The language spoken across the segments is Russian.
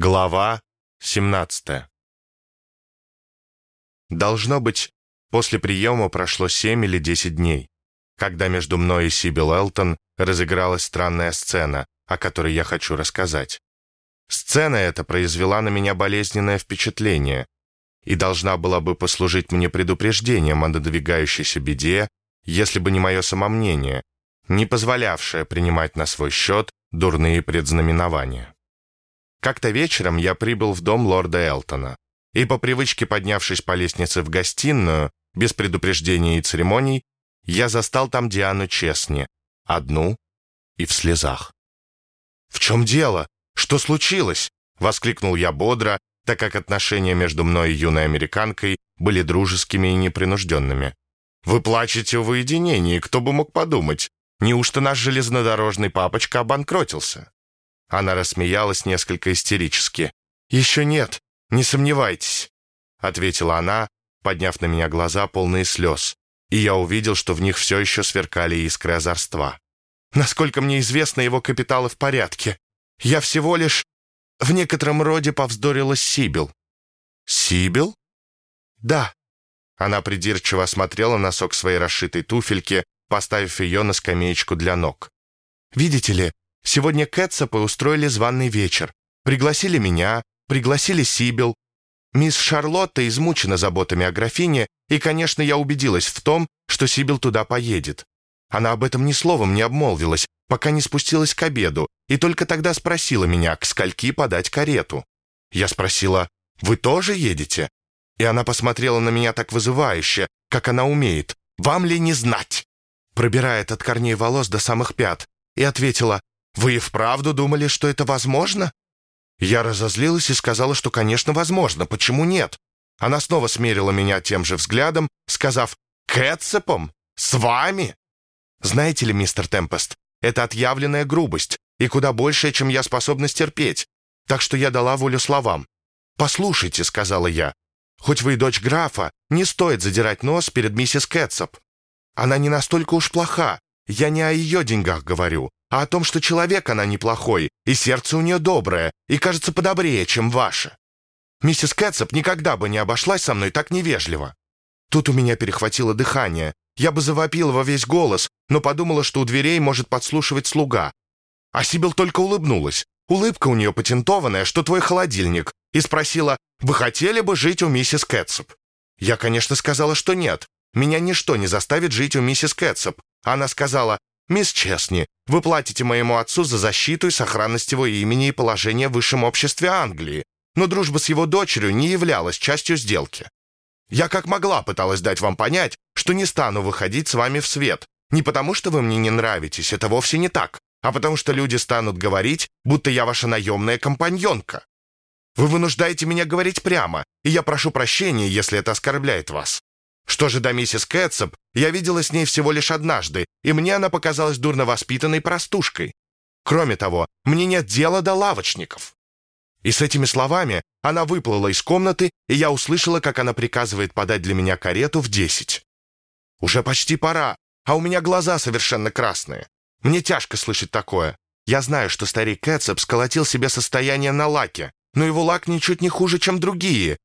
Глава 17 Должно быть, после приема прошло 7 или 10 дней, когда между мной и Сибил Элтон разыгралась странная сцена, о которой я хочу рассказать. Сцена эта произвела на меня болезненное впечатление и должна была бы послужить мне предупреждением о надвигающейся беде, если бы не мое самомнение, не позволявшее принимать на свой счет дурные предзнаменования. Как-то вечером я прибыл в дом лорда Элтона, и по привычке поднявшись по лестнице в гостиную, без предупреждения и церемоний, я застал там Диану Честни, одну и в слезах. «В чем дело? Что случилось?» — воскликнул я бодро, так как отношения между мной и юной американкой были дружескими и непринужденными. «Вы плачете в уединении, кто бы мог подумать? Неужто наш железнодорожный папочка обанкротился?» Она рассмеялась несколько истерически. «Еще нет, не сомневайтесь», — ответила она, подняв на меня глаза, полные слез, и я увидел, что в них все еще сверкали искры озорства. «Насколько мне известно, его капиталы в порядке. Я всего лишь в некотором роде повздорила Сибил». «Сибил?» «Да». Она придирчиво осмотрела носок своей расшитой туфельки, поставив ее на скамеечку для ног. «Видите ли, Сегодня Кэтсопы устроили званый вечер. Пригласили меня, пригласили Сибил. Мисс Шарлотта измучена заботами о графине, и, конечно, я убедилась в том, что Сибил туда поедет. Она об этом ни словом не обмолвилась, пока не спустилась к обеду, и только тогда спросила меня, к скольки подать карету. Я спросила, «Вы тоже едете?» И она посмотрела на меня так вызывающе, как она умеет. «Вам ли не знать?» Пробирает от корней волос до самых пят, и ответила, вы и вправду думали, что это возможно?» Я разозлилась и сказала, что, конечно, возможно. Почему нет? Она снова смерила меня тем же взглядом, сказав «Кэтсепом? С вами?» Знаете ли, мистер Темпест, это отъявленная грубость и куда большая, чем я способна стерпеть. Так что я дала волю словам. «Послушайте», — сказала я, — «хоть вы и дочь графа, не стоит задирать нос перед миссис Кэтсоп. Она не настолько уж плоха. Я не о ее деньгах говорю а о том, что человек она неплохой, и сердце у нее доброе, и, кажется, подобрее, чем ваше. Миссис Кэтсоп никогда бы не обошлась со мной так невежливо. Тут у меня перехватило дыхание. Я бы завопила во весь голос, но подумала, что у дверей может подслушивать слуга. А Сибил только улыбнулась. Улыбка у нее патентованная, что твой холодильник, и спросила, «Вы хотели бы жить у миссис Кэтсоп?» Я, конечно, сказала, что нет. Меня ничто не заставит жить у миссис Кэтсоп. Она сказала, «Мисс Честни, вы платите моему отцу за защиту и сохранность его имени и положения в высшем обществе Англии, но дружба с его дочерью не являлась частью сделки. Я как могла пыталась дать вам понять, что не стану выходить с вами в свет, не потому что вы мне не нравитесь, это вовсе не так, а потому что люди станут говорить, будто я ваша наемная компаньонка. Вы вынуждаете меня говорить прямо, и я прошу прощения, если это оскорбляет вас. Что же до миссис Кэтсоп, я видела с ней всего лишь однажды, и мне она показалась дурно воспитанной простушкой. Кроме того, мне нет дела до лавочников». И с этими словами она выплыла из комнаты, и я услышала, как она приказывает подать для меня карету в десять. «Уже почти пора, а у меня глаза совершенно красные. Мне тяжко слышать такое. Я знаю, что старик Кэтсоп сколотил себе состояние на лаке, но его лак ничуть не хуже, чем другие.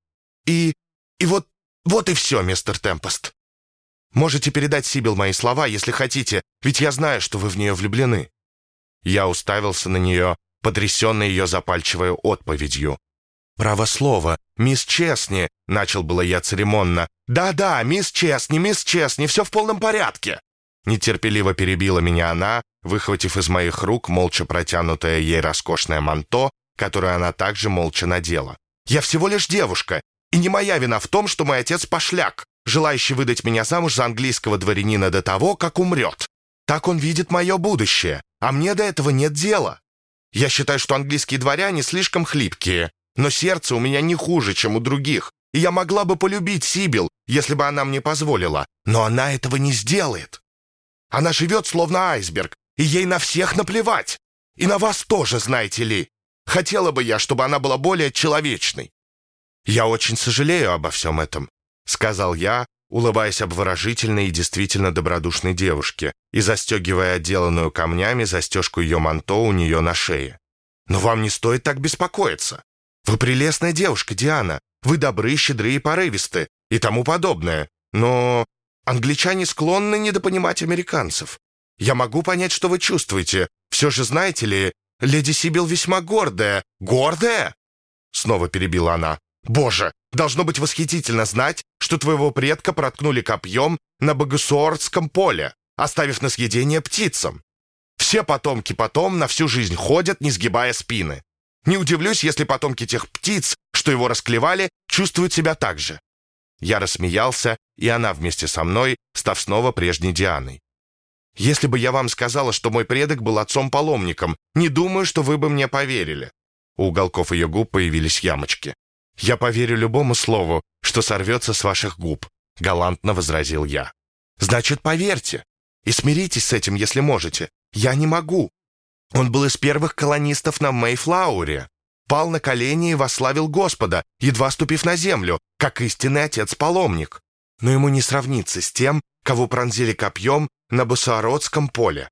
И... и вот вот и все, мистер Темпест. Можете передать Сибил мои слова, если хотите, ведь я знаю, что вы в нее влюблены». Я уставился на нее, потрясенный ее запальчивой отповедью. «Право слово, мисс Честни», — начал было я церемонно. «Да-да, мисс Честни, мисс Честни, все в полном порядке». Нетерпеливо перебила меня она, выхватив из моих рук молча протянутое ей роскошное манто, которое она также молча надела. «Я всего лишь девушка, и не моя вина в том, что мой отец пошляк, желающий выдать меня замуж за английского дворянина до того, как умрет. Так он видит мое будущее, а мне до этого нет дела. Я считаю, что английские дворяне слишком хлипкие, но сердце у меня не хуже, чем у других, и я могла бы полюбить Сибил, если бы она мне позволила, но она этого не сделает. Она живет словно айсберг, и ей на всех наплевать. И на вас тоже, знаете ли. Хотела бы я, чтобы она была более человечной. «Я очень сожалею обо всем этом», — сказал я, улыбаясь обворожительной и действительно добродушной девушке и застегивая отделанную камнями застежку ее манто у нее на шее. «Но вам не стоит так беспокоиться. Вы прелестная девушка, Диана. Вы добры, щедры и порывисты, и тому подобное. Но англичане склонны недопонимать американцев. Я могу понять, что вы чувствуете. Все же, знаете ли, леди Сибил весьма гордая. Гордая?» Снова перебила она. «Боже, должно быть восхитительно знать, что твоего предка проткнули копьем на Богосуордском поле, оставив на съедение птицам. Все потомки потом на всю жизнь ходят, не сгибая спины. Не удивлюсь, если потомки тех птиц, что его расклевали, чувствуют себя так же». Я рассмеялся, и она вместе со мной, став снова прежней Дианой. «Если бы я вам сказала, что мой предок был отцом-паломником, не думаю, что вы бы мне поверили». У уголков ее губ появились ямочки. «Я поверю любому слову, что сорвется с ваших губ», — галантно возразил я. «Значит, поверьте. И смиритесь с этим, если можете. Я не могу. Он был из первых колонистов на Мейфлауре. Пал на колени и восславил Господа, едва ступив на землю, как истинный отец-паломник. Но ему не сравнится с тем, кого пронзили копьем на Бусуородском поле.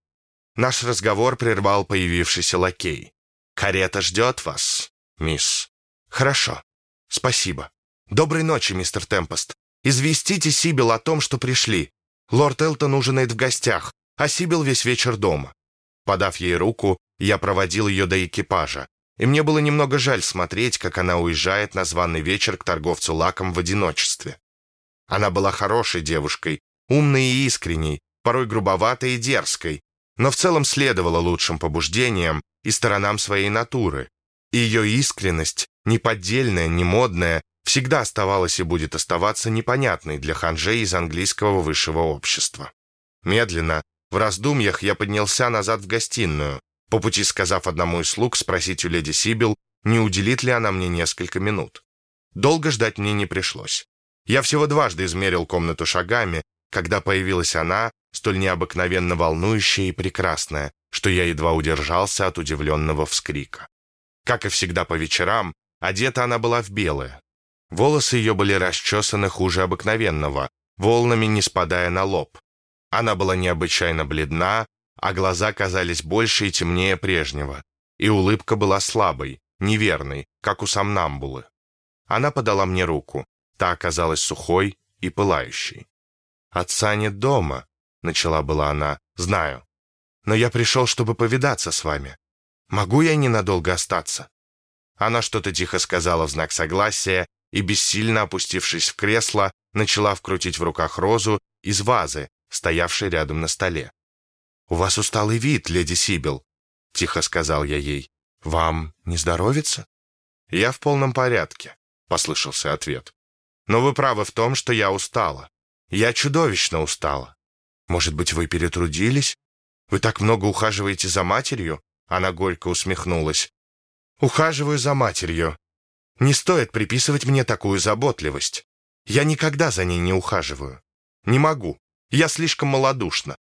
Наш разговор прервал появившийся лакей. «Карета ждет вас, мисс». «Хорошо. Спасибо. Доброй ночи, мистер Темпест. Известите Сибил о том, что пришли. Лорд Элтон ужинает в гостях, а Сибил весь вечер дома». Подав ей руку, я проводил ее до экипажа, и мне было немного жаль смотреть, как она уезжает на званый вечер к торговцу лаком в одиночестве. Она была хорошей девушкой, умной и искренней, порой грубоватой и дерзкой, но в целом следовала лучшим побуждениям и сторонам своей натуры. И ее искренность, неподдельная, не модная, всегда оставалась и будет оставаться непонятной для ханжей из английского высшего общества. Медленно, в раздумьях, я поднялся назад в гостиную, по пути сказав одному из слуг спросить у леди Сибил, не уделит ли она мне несколько минут. Долго ждать мне не пришлось. Я всего дважды измерил комнату шагами, когда появилась она, столь необыкновенно волнующая и прекрасная, что я едва удержался от удивленного вскрика. Как и всегда по вечерам, одета она была в белое. Волосы ее были расчесаны хуже обыкновенного, волнами не спадая на лоб. Она была необычайно бледна, а глаза казались больше и темнее прежнего, и улыбка была слабой, неверной, как у сомнамбулы. Она подала мне руку, та оказалась сухой и пылающей. «Отца нет дома», — начала была она, — «знаю. Но я пришел, чтобы повидаться с вами. Могу я ненадолго остаться?» Она что-то тихо сказала в знак согласия и, бессильно опустившись в кресло, начала вкрутить в руках розу из вазы, стоявшей рядом на столе. «У вас усталый вид, леди Сибил», — тихо сказал я ей. «Вам не здоровится?» «Я в полном порядке», — послышался ответ. «Но вы правы в том, что я устала. Я чудовищно устала. Может быть, вы перетрудились? Вы так много ухаживаете за матерью?» Она горько усмехнулась. «Ухаживаю за матерью. Не стоит приписывать мне такую заботливость. Я никогда за ней не ухаживаю. Не могу. Я слишком малодушна.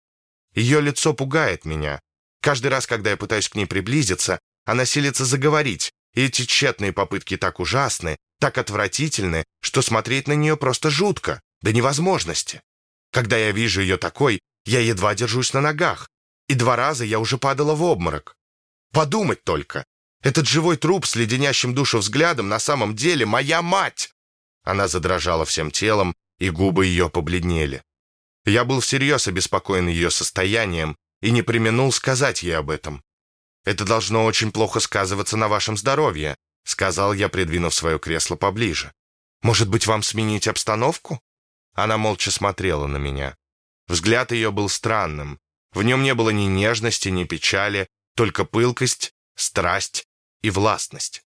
Ее лицо пугает меня. Каждый раз, когда я пытаюсь к ней приблизиться, она силится заговорить, и эти тщетные попытки так ужасны, так отвратительны, что смотреть на нее просто жутко, до невозможности. Когда я вижу ее такой, я едва держусь на ногах, и два раза я уже падала в обморок. Подумать только, этот живой труп с леденящим душу взглядом на самом деле моя мать!» Она задрожала всем телом, и губы ее побледнели. Я был всерьез обеспокоен ее состоянием и не применул сказать ей об этом. «Это должно очень плохо сказываться на вашем здоровье», сказал я, придвинув свое кресло поближе. «Может быть, вам сменить обстановку?» Она молча смотрела на меня. Взгляд ее был странным. В нем не было ни нежности, ни печали, только пылкость, страсть и властность.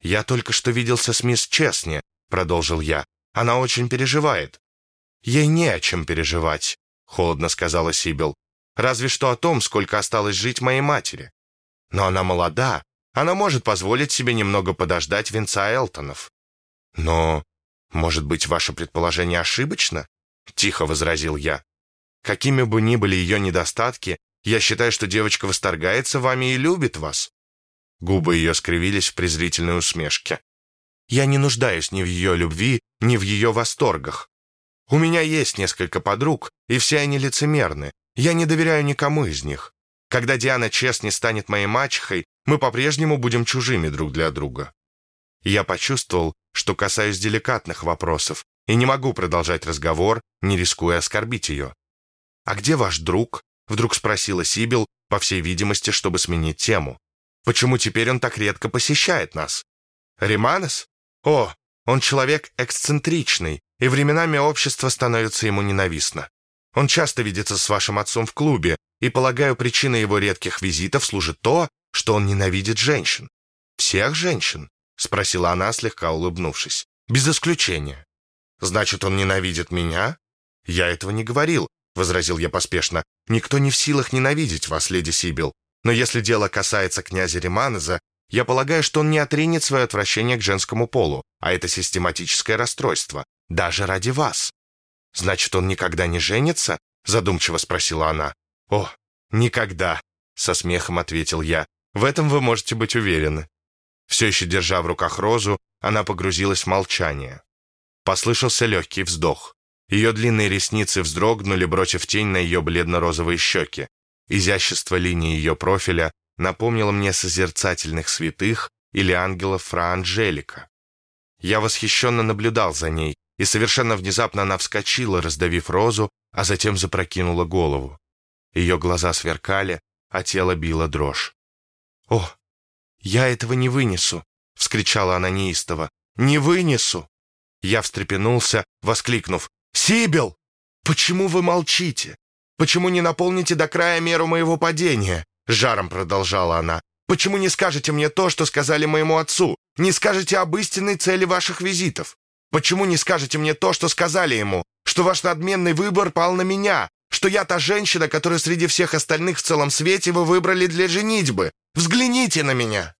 «Я только что виделся с мисс Честни», — продолжил я. «Она очень переживает. «Ей не о чем переживать», — холодно сказала Сибил. «Разве что о том, сколько осталось жить моей матери. Но она молода, она может позволить себе немного подождать венца Элтонов». «Но, может быть, ваше предположение ошибочно?» — тихо возразил я. «Какими бы ни были ее недостатки, я считаю, что девочка восторгается вами и любит вас». Губы ее скривились в презрительной усмешке. «Я не нуждаюсь ни в ее любви, ни в ее восторгах. У меня есть несколько подруг, и все они лицемерны. Я не доверяю никому из них. Когда Диана Честни станет моей мачехой, мы по-прежнему будем чужими друг для друга». я почувствовал, что касаюсь деликатных вопросов и не могу продолжать разговор, не рискуя оскорбить ее. «А где ваш друг?» — вдруг спросила Сибил, по всей видимости, чтобы сменить тему. «Почему теперь он так редко посещает нас?» «Риманес? О, он человек эксцентричный, и временами общество становится ему ненавистно. Он часто видится с вашим отцом в клубе, и, полагаю, причиной его редких визитов служит то, что он ненавидит женщин. Всех женщин?» — спросила она, слегка улыбнувшись. «Без исключения». «Значит, он ненавидит меня?» «Я этого не говорил», — возразил я поспешно. «Никто не в силах ненавидеть вас, леди Сибил. Но если дело касается князя Риманеза, я полагаю, что он не отринет свое отвращение к женскому полу, а это систематическое расстройство, даже ради вас». «Значит, он никогда не женится?» — задумчиво спросила она. «О, никогда», — со смехом ответил я. «В этом вы можете быть уверены». Все еще держа в руках розу, она погрузилась в молчание. Послышался легкий вздох. Ее длинные ресницы вздрогнули, бросив тень на ее бледно-розовые щеки. Изящество линии ее профиля напомнило мне созерцательных святых или ангелов Фра Анджелика. Я восхищенно наблюдал за ней, и совершенно внезапно она вскочила, раздавив розу, а затем запрокинула голову. Ее глаза сверкали, а тело било дрожь. «О, «Я этого не вынесу!» — вскричала она неистово. «Не вынесу!» Я встрепенулся, воскликнув. «Сибил! Почему вы молчите? Почему не наполните до края меру моего падения?» Жаром продолжала она. «Почему не скажете мне то, что сказали моему отцу? Не скажете об истинной цели ваших визитов? Почему не скажете мне то, что сказали ему? Что ваш надменный выбор пал на меня? Что я та женщина, которую среди всех остальных в целом свете вы выбрали для женитьбы? Взгляните на меня!»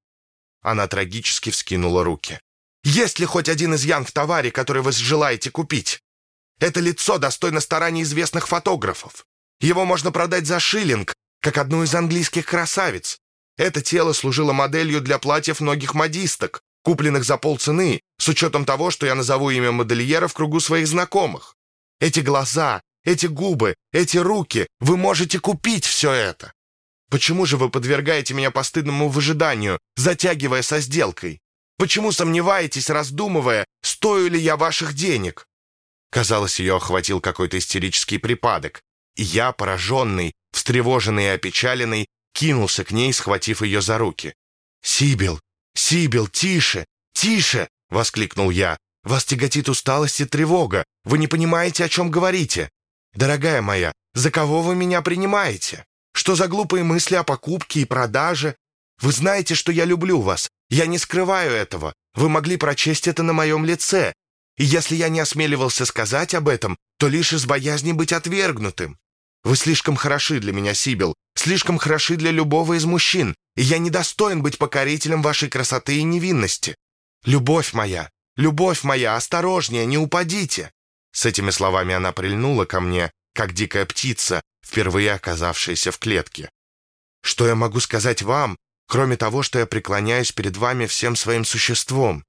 Она трагически вскинула руки. «Есть ли хоть один изъян в товаре, который вы желаете купить? Это лицо достойно стараний известных фотографов. Его можно продать за шиллинг, как одну из английских красавиц. Это тело служило моделью для платьев многих модисток, купленных за полцены, с учетом того, что я назову имя модельера в кругу своих знакомых. Эти глаза, эти губы, эти руки, вы можете купить все это. Почему же вы подвергаете меня постыдному выжиданию, затягивая со сделкой? Почему сомневаетесь, раздумывая, стою ли я ваших денег?» Казалось, ее охватил какой-то истерический припадок, и я, пораженный, встревоженный и опечаленный, кинулся к ней, схватив ее за руки. «Сибил! Сибил, тише! Тише!» — воскликнул я. «Вас тяготит усталость и тревога. Вы не понимаете, о чем говорите. Дорогая моя, за кого вы меня принимаете?» Что за глупые мысли о покупке и продаже? Вы знаете, что я люблю вас. Я не скрываю этого. Вы могли прочесть это на моем лице. И если я не осмеливался сказать об этом, то лишь из боязни быть отвергнутым. Вы слишком хороши для меня, Сибил, слишком хороши для любого из мужчин, и я недостоин быть покорителем вашей красоты и невинности. Любовь моя, любовь моя, осторожнее, не упадите!» С этими словами она прильнула ко мне, как дикая птица, впервые оказавшаяся в клетке. Что я могу сказать вам, кроме того, что я преклоняюсь перед вами всем своим существом?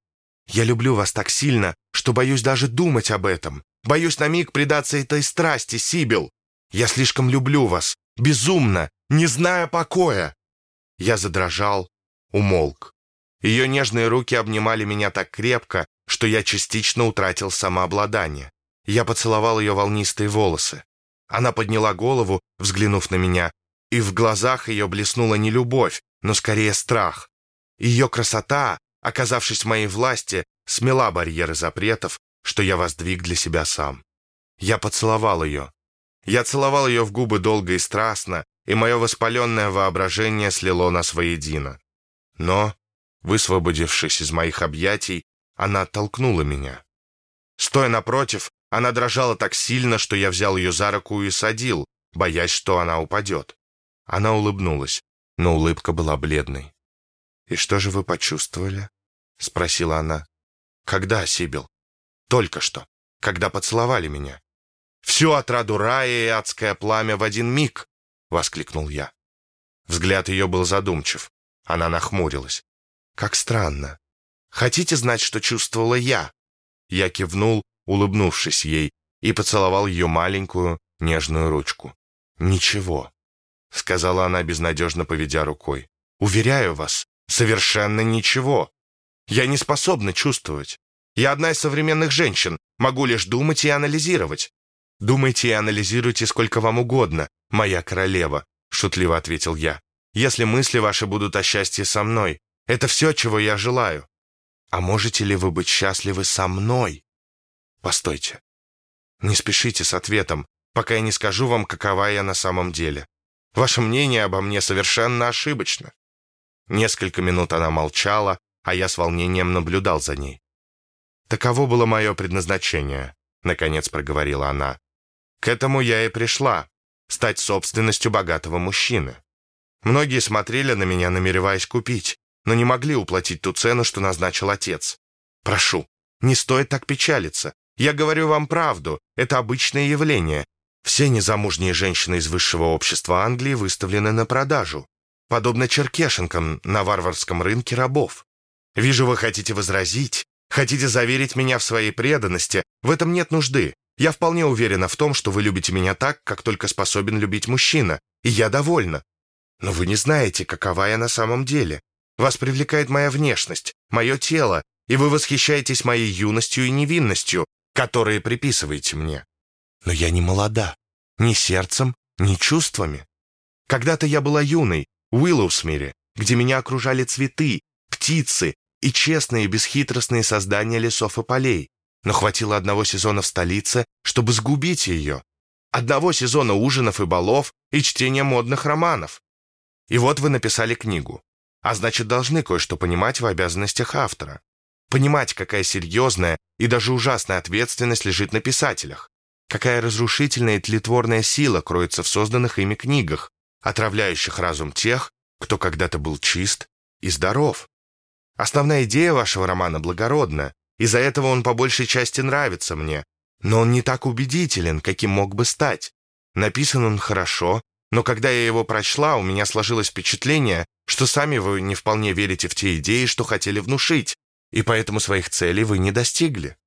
Я люблю вас так сильно, что боюсь даже думать об этом. Боюсь на миг предаться этой страсти, Сибил. Я слишком люблю вас, безумно, не зная покоя. Я задрожал, умолк. Ее нежные руки обнимали меня так крепко, что я частично утратил самообладание. Я поцеловал ее волнистые волосы. Она подняла голову, взглянув на меня, и в глазах ее блеснула не любовь, но скорее страх. Ее красота, оказавшись в моей власти, смела барьеры запретов, что я воздвиг для себя сам. Я поцеловал ее. Я целовал ее в губы долго и страстно, и мое воспаленное воображение слило нас воедино. Но, высвободившись из моих объятий, она оттолкнула меня. Стоя напротив, она дрожала так сильно, что я взял ее за руку и садил, боясь, что она упадет. Она улыбнулась, но улыбка была бледной. «И что же вы почувствовали?» — спросила она. «Когда, Сибил?» «Только что, когда поцеловали меня». «Всю отраду рая и адское пламя в один миг!» — воскликнул я. Взгляд ее был задумчив. Она нахмурилась. «Как странно. Хотите знать, что чувствовала я?» Я кивнул, улыбнувшись ей, и поцеловал ее маленькую, нежную ручку. «Ничего», — сказала она, безнадежно поведя рукой. «Уверяю вас, совершенно ничего. Я не способна чувствовать. Я одна из современных женщин, могу лишь думать и анализировать. Думайте и анализируйте сколько вам угодно, моя королева, шутливо ответил я. Если мысли ваши будут о счастье со мной, это все, чего я желаю. А можете ли вы быть счастливы со мной? Постойте. Не спешите с ответом, пока я не скажу вам, какова я на самом деле. Ваше мнение обо мне совершенно ошибочно. Несколько минут она молчала, а я с волнением наблюдал за ней. «Таково было мое предназначение», — наконец проговорила она. «К этому я и пришла, стать собственностью богатого мужчины. Многие смотрели на меня, намереваясь купить, но не могли уплатить ту цену, что назначил отец. Прошу, не стоит так печалиться. Я говорю вам правду, это обычное явление. Все незамужние женщины из высшего общества Англии выставлены на продажу, подобно черкешенкам на варварском рынке рабов. Вижу, вы хотите возразить, Хотите заверить меня в своей преданности? В этом нет нужды. Я вполне уверена в том, что вы любите меня так, как только способен любить мужчина, и я довольна. Но вы не знаете, какова я на самом деле. Вас привлекает моя внешность, мое тело, и вы восхищаетесь моей юностью и невинностью, которые приписываете мне. Но я не молода, ни сердцем, ни чувствами. Когда-то я была юной, в Уиллоусмире, где меня окружали цветы, птицы, и честные бесхитростные создания лесов и полей, но хватило одного сезона в столице, чтобы сгубить ее. Одного сезона ужинов и балов и чтения модных романов. И вот вы написали книгу. А значит, должны кое-что понимать в обязанностях автора. Понимать, какая серьезная и даже ужасная ответственность лежит на писателях. Какая разрушительная и тлетворная сила кроется в созданных ими книгах, отравляющих разум тех, кто когда-то был чист и здоров. Основная идея вашего романа благородна, из-за этого он по большей части нравится мне, но он не так убедителен, каким мог бы стать. Написан он хорошо, но когда я его прочла, у меня сложилось впечатление, что сами вы не вполне верите в те идеи, что хотели внушить, и поэтому своих целей вы не достигли.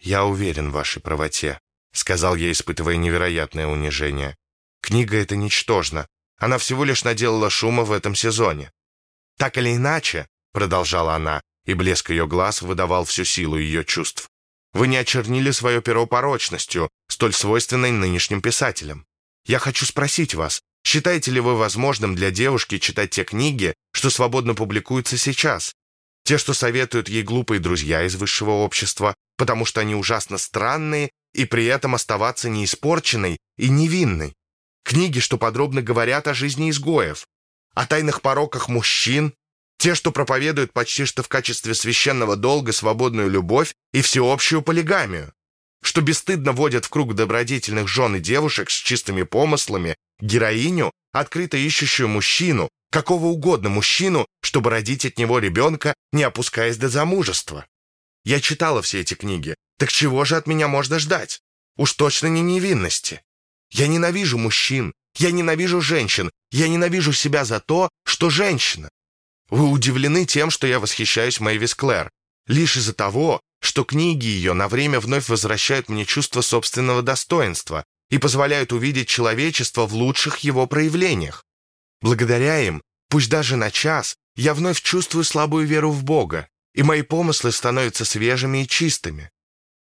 Я уверен в вашей правоте, сказал я, испытывая невероятное унижение. Книга эта ничтожна. Она всего лишь наделала шума в этом сезоне. Так или иначе, продолжала она, и блеск ее глаз выдавал всю силу ее чувств. «Вы не очернили свое перо порочностью, столь свойственной нынешним писателям. Я хочу спросить вас, считаете ли вы возможным для девушки читать те книги, что свободно публикуются сейчас? Те, что советуют ей глупые друзья из высшего общества, потому что они ужасно странные, и при этом оставаться неиспорченной и невинной. Книги, что подробно говорят о жизни изгоев, о тайных пороках мужчин, те, что проповедуют почти что в качестве священного долга свободную любовь и всеобщую полигамию. Что бесстыдно водят в круг добродетельных жен и девушек с чистыми помыслами героиню, открыто ищущую мужчину, какого угодно мужчину, чтобы родить от него ребенка, не опускаясь до замужества. Я читала все эти книги. Так чего же от меня можно ждать? Уж точно не невинности. Я ненавижу мужчин, я ненавижу женщин, я ненавижу себя за то, что женщина. Вы удивлены тем, что я восхищаюсь Мэйвис Клэр, лишь из-за того, что книги ее на время вновь возвращают мне чувство собственного достоинства и позволяют увидеть человечество в лучших его проявлениях. Благодаря им, пусть даже на час, я вновь чувствую слабую веру в Бога, и мои помыслы становятся свежими и чистыми.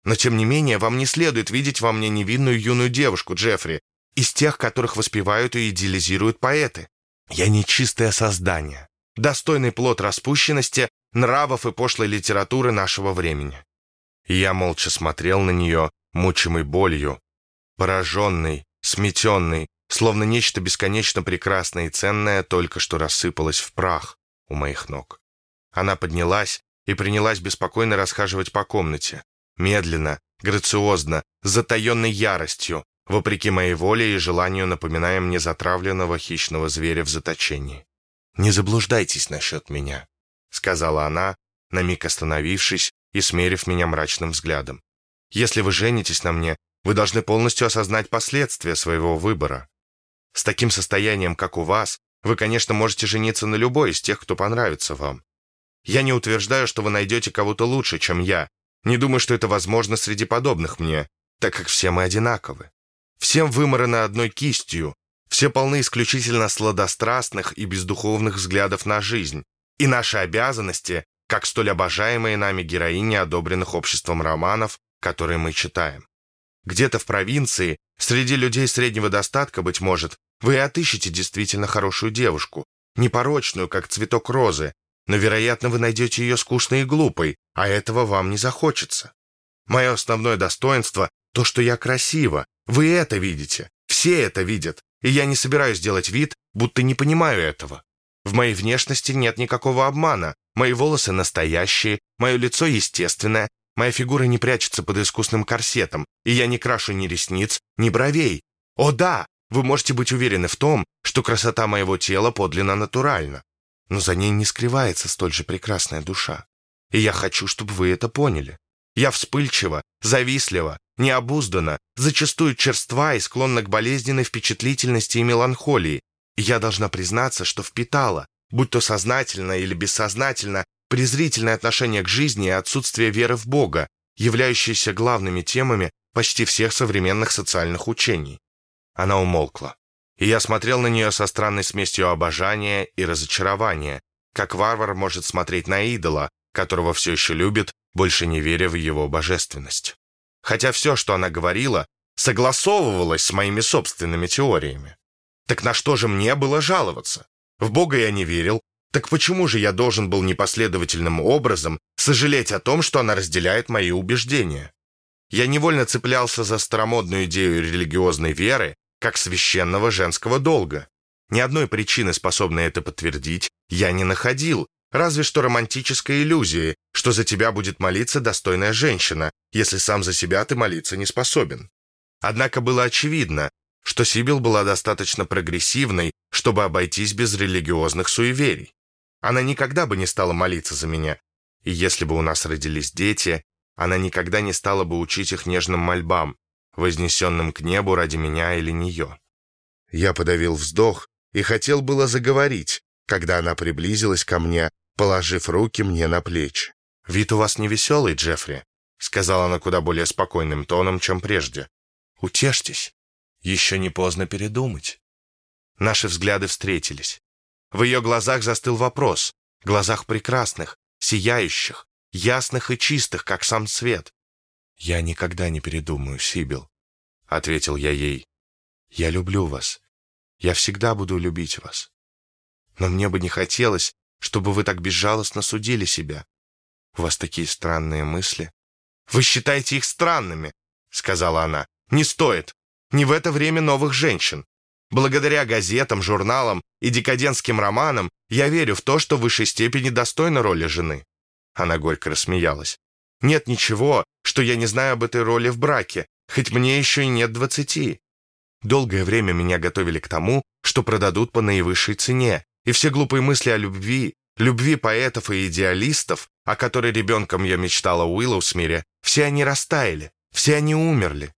Но тем не менее, вам не следует видеть во мне невинную юную девушку, Джеффри, из тех, которых воспевают и идеализируют поэты. Я нечистое создание, достойный плод распущенности, нравов и пошлой литературы нашего времени. Я молча смотрел на нее, мучимый болью, пораженный, сметенный, словно нечто бесконечно прекрасное и ценное только что рассыпалось в прах у моих ног. Она поднялась и принялась беспокойно расхаживать по комнате, медленно, грациозно, с затаенной яростью, вопреки моей воле и желанию напоминая мне затравленного хищного зверя в заточении. «Не заблуждайтесь насчет меня», — сказала она, на миг остановившись и смерив меня мрачным взглядом. «Если вы женитесь на мне, вы должны полностью осознать последствия своего выбора. С таким состоянием, как у вас, вы, конечно, можете жениться на любой из тех, кто понравится вам. Я не утверждаю, что вы найдете кого-то лучше, чем я. Не думаю, что это возможно среди подобных мне, так как все мы одинаковы. Всем выморано одной кистью, все полны исключительно сладострастных и бездуховных взглядов на жизнь, и наши обязанности как столь обожаемые нами героини одобренных обществом романов, которые мы читаем. Где-то в провинции, среди людей среднего достатка, быть может, вы отыщете действительно хорошую девушку, непорочную, как цветок розы, но, вероятно, вы найдете ее скучной и глупой, а этого вам не захочется. Мое основное достоинство — то, что я красива. Вы это видите. Все это видят. И я не собираюсь делать вид, будто не понимаю этого. В моей внешности нет никакого обмана. Мои волосы настоящие, мое лицо естественное, моя фигура не прячется под искусным корсетом, и я не крашу ни ресниц, ни бровей. О да, вы можете быть уверены в том, что красота моего тела подлинно натуральна. Но за ней не скрывается столь же прекрасная душа. И я хочу, чтобы вы это поняли. Я вспыльчива, завистлива, необуздана, зачастую черства и склонна к болезненной впечатлительности и меланхолии. И я должна признаться, что впитала, будь то сознательно или бессознательно, презрительное отношение к жизни и отсутствие веры в Бога, являющиеся главными темами почти всех современных социальных учений. Она умолкла, и я смотрел на нее со странной смесью обожания и разочарования, как варвар может смотреть на идола, которого все еще любит, больше не веря в его божественность. Хотя все, что она говорила, согласовывалось с моими собственными теориями. Так на что же мне было жаловаться? В Бога я не верил, так почему же я должен был непоследовательным образом сожалеть о том, что она разделяет мои убеждения? Я невольно цеплялся за старомодную идею религиозной веры как священного женского долга. Ни одной причины, способной это подтвердить, я не находил, разве что романтической иллюзии, что за тебя будет молиться достойная женщина, если сам за себя ты молиться не способен. Однако было очевидно, что Сибил была достаточно прогрессивной, чтобы обойтись без религиозных суеверий. Она никогда бы не стала молиться за меня. И если бы у нас родились дети, она никогда не стала бы учить их нежным мольбам, вознесенным к небу ради меня или нее. Я подавил вздох и хотел было заговорить, когда она приблизилась ко мне, положив руки мне на плечи. «Вид у вас невеселый, Джеффри», — сказала она куда более спокойным тоном, чем прежде. «Утешьтесь. Еще не поздно передумать». Наши взгляды встретились. В ее глазах застыл вопрос, глазах прекрасных, сияющих, ясных и чистых, как сам свет. «Я никогда не передумаю, Сибил», — ответил я ей. «Я люблю вас. Я всегда буду любить вас. Но мне бы не хотелось, чтобы вы так безжалостно судили себя. У вас такие странные мысли». «Вы считаете их странными», — сказала она. «Не стоит. Не в это время новых женщин. Благодаря газетам, журналам и декадентским романам я верю в то, что в высшей степени достойна роли жены». Она горько рассмеялась. «Нет ничего, что я не знаю об этой роли в браке, хоть мне еще и нет двадцати. Долгое время меня готовили к тому, что продадут по наивысшей цене, и все глупые мысли о любви, любви поэтов и идеалистов, о которой ребенком я мечтала в Уиллоусмире, все они растаяли, все они умерли.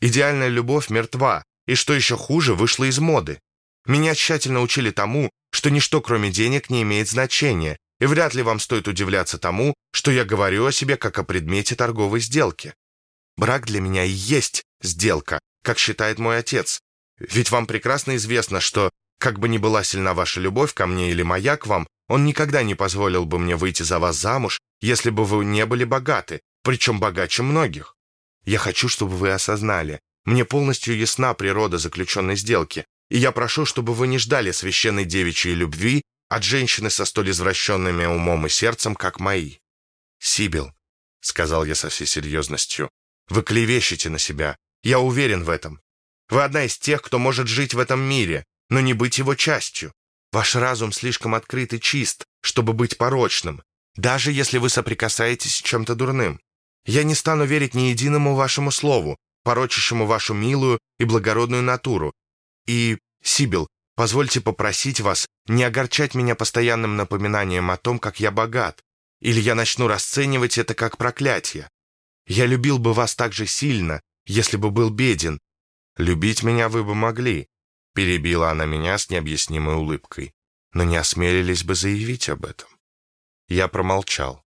Идеальная любовь мертва, и что еще хуже, вышла из моды. Меня тщательно учили тому, что ничто кроме денег не имеет значения, и вряд ли вам стоит удивляться тому, что я говорю о себе как о предмете торговой сделки. Брак для меня и есть сделка, как считает мой отец. Ведь вам прекрасно известно, что, как бы ни была сильна ваша любовь ко мне или моя к вам, он никогда не позволил бы мне выйти за вас замуж, если бы вы не были богаты, причем богаче многих. Я хочу, чтобы вы осознали, мне полностью ясна природа заключенной сделки, и я прошу, чтобы вы не ждали священной девичьей любви от женщины со столь извращенными умом и сердцем, как мои. «Сибил», — сказал я со всей серьезностью, — «вы клевещете на себя. Я уверен в этом. Вы одна из тех, кто может жить в этом мире, но не быть его частью. Ваш разум слишком открыт и чист, чтобы быть порочным, даже если вы соприкасаетесь с чем-то дурным. Я не стану верить ни единому вашему слову, порочащему вашу милую и благородную натуру. И, Сибил, позвольте попросить вас не огорчать меня постоянным напоминанием о том, как я богат, или я начну расценивать это как проклятие. Я любил бы вас так же сильно, если бы был беден. Любить меня вы бы могли, перебила она меня с необъяснимой улыбкой, но не осмелились бы заявить об этом. Я промолчал.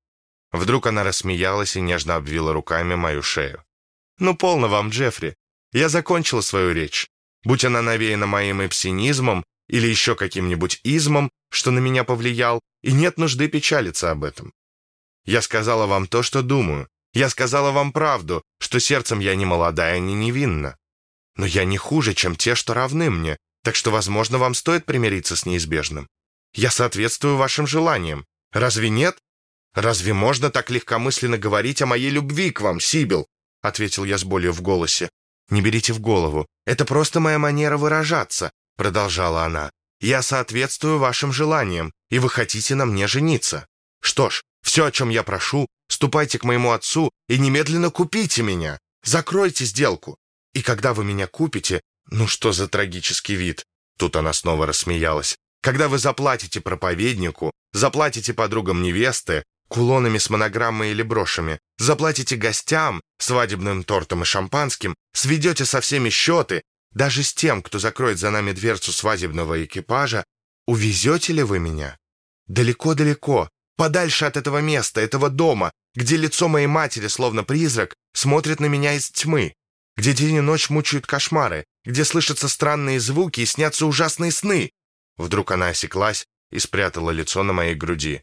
Вдруг она рассмеялась и нежно обвила руками мою шею. «Ну, полно вам, Джеффри. Я закончила свою речь. Будь она навеяна моим эпсинизмом или еще каким-нибудь измом, что на меня повлиял, и нет нужды печалиться об этом. Я сказала вам то, что думаю. Я сказала вам правду, что сердцем я не молодая, не невинна. Но я не хуже, чем те, что равны мне, так что, возможно, вам стоит примириться с неизбежным. Я соответствую вашим желаниям. Разве нет? Разве можно так легкомысленно говорить о моей любви к вам, Сибил? Ответил я с болью в голосе. Не берите в голову. Это просто моя манера выражаться, продолжала она. Я соответствую вашим желаниям, и вы хотите на мне жениться. Что ж, все, о чем я прошу, ступайте к моему отцу и немедленно купите меня. Закройте сделку. И когда вы меня купите, ну что за трагический вид? Тут она снова рассмеялась. Когда вы заплатите проповеднику, заплатите подругам невесты, кулонами с монограммой или брошами, заплатите гостям, свадебным тортом и шампанским, сведете со всеми счеты, даже с тем, кто закроет за нами дверцу свадебного экипажа, увезете ли вы меня? Далеко-далеко, подальше от этого места, этого дома, где лицо моей матери, словно призрак, смотрит на меня из тьмы, где день и ночь мучают кошмары, где слышатся странные звуки и снятся ужасные сны. Вдруг она осеклась и спрятала лицо на моей груди.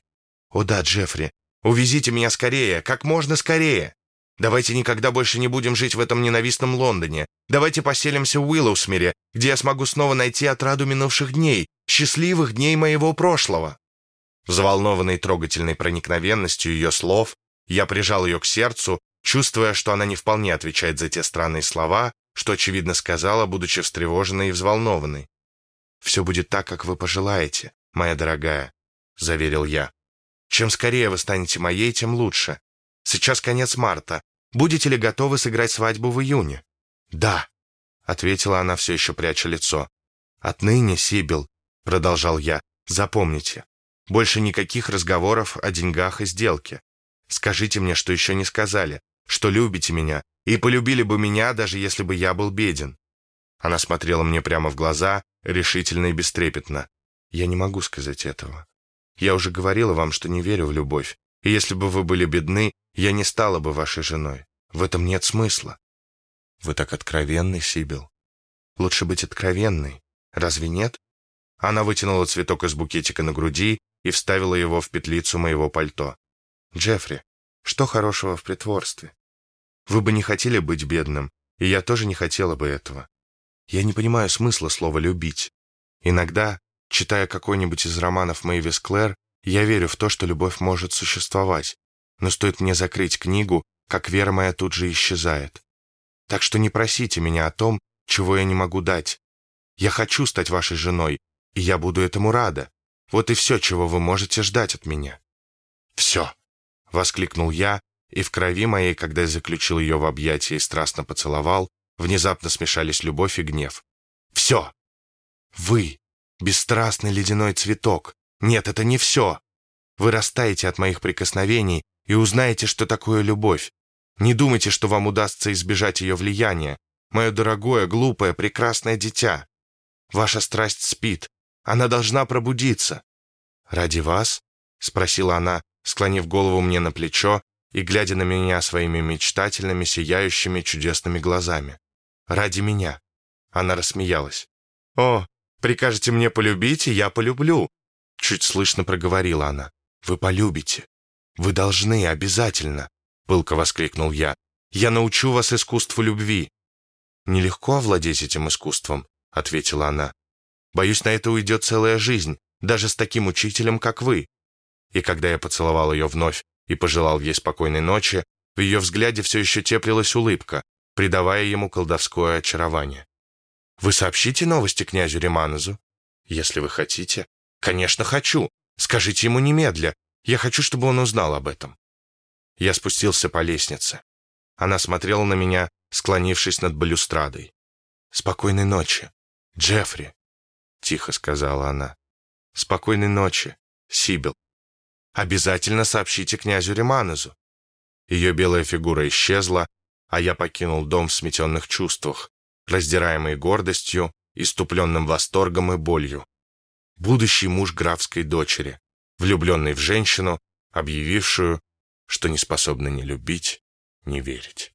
«О да, Джеффри, увезите меня скорее, как можно скорее. Давайте никогда больше не будем жить в этом ненавистном Лондоне. Давайте поселимся в Уиллоусмире, где я смогу снова найти отраду минувших дней, счастливых дней моего прошлого». Взволнованный трогательной проникновенностью ее слов, я прижал ее к сердцу, чувствуя, что она не вполне отвечает за те странные слова, что, очевидно, сказала, будучи встревоженной и взволнованной. «Все будет так, как вы пожелаете, моя дорогая», — заверил я. «Чем скорее вы станете моей, тем лучше. Сейчас конец марта. Будете ли готовы сыграть свадьбу в июне?» «Да», — ответила она, все еще пряча лицо. «Отныне, Сибил», — продолжал я, — «запомните, больше никаких разговоров о деньгах и сделке. Скажите мне, что еще не сказали, что любите меня, и полюбили бы меня, даже если бы я был беден». Она смотрела мне прямо в глаза, решительно и бестрепетно. «Я не могу сказать этого. Я уже говорила вам, что не верю в любовь, и если бы вы были бедны, я не стала бы вашей женой. В этом нет смысла». «Вы так откровенный, Сибил. Лучше быть откровенной. Разве нет?» Она вытянула цветок из букетика на груди и вставила его в петлицу моего пальто. «Джеффри, что хорошего в притворстве? Вы бы не хотели быть бедным, и я тоже не хотела бы этого. Я не понимаю смысла слова «любить». Иногда, читая какой-нибудь из романов Мэйвис Клэр, я верю в то, что любовь может существовать, но стоит мне закрыть книгу, как вера моя тут же исчезает. Так что не просите меня о том, чего я не могу дать. Я хочу стать вашей женой, и я буду этому рада. Вот и все, чего вы можете ждать от меня». «Все!» — воскликнул я, и в крови моей, когда я заключил ее в объятия и страстно поцеловал, внезапно смешались любовь и гнев. «Все! Вы! Бесстрастный ледяной цветок! Нет, это не все! Вы растаете от моих прикосновений и узнаете, что такое любовь. Не думайте, что вам удастся избежать ее влияния. Мое дорогое, глупое, прекрасное дитя. Ваша страсть спит. Она должна пробудиться. «Ради вас?» — спросила она, склонив голову мне на плечо и глядя на меня своими мечтательными, сияющими, чудесными глазами. «Ради меня». Она рассмеялась. «О, прикажете мне полюбить, и я полюблю!» Чуть слышно проговорила она. «Вы полюбите. Вы должны, обязательно!» Пылко воскликнул я. «Я научу вас искусству любви». «Нелегко овладеть этим искусством», — ответила она. «Боюсь, на это уйдет целая жизнь, даже с таким учителем, как вы». И когда я поцеловал ее вновь и пожелал ей спокойной ночи, в ее взгляде все еще теплилась улыбка, придавая ему колдовское очарование. «Вы сообщите новости князю Риманезу?» «Если вы хотите». «Конечно, хочу. Скажите ему немедля. Я хочу, чтобы он узнал об этом». Я спустился по лестнице. Она смотрела на меня, склонившись над балюстрадой. «Спокойной ночи, Джеффри», — тихо сказала она. «Спокойной ночи, Сибил». Обязательно сообщите князю Риманезу». Ее белая фигура исчезла, а я покинул дом в сметенных чувствах, раздираемый гордостью, иступленным восторгом и болью. Будущий муж графской дочери, влюбленный в женщину, объявившую, что не способна ни любить, ни верить.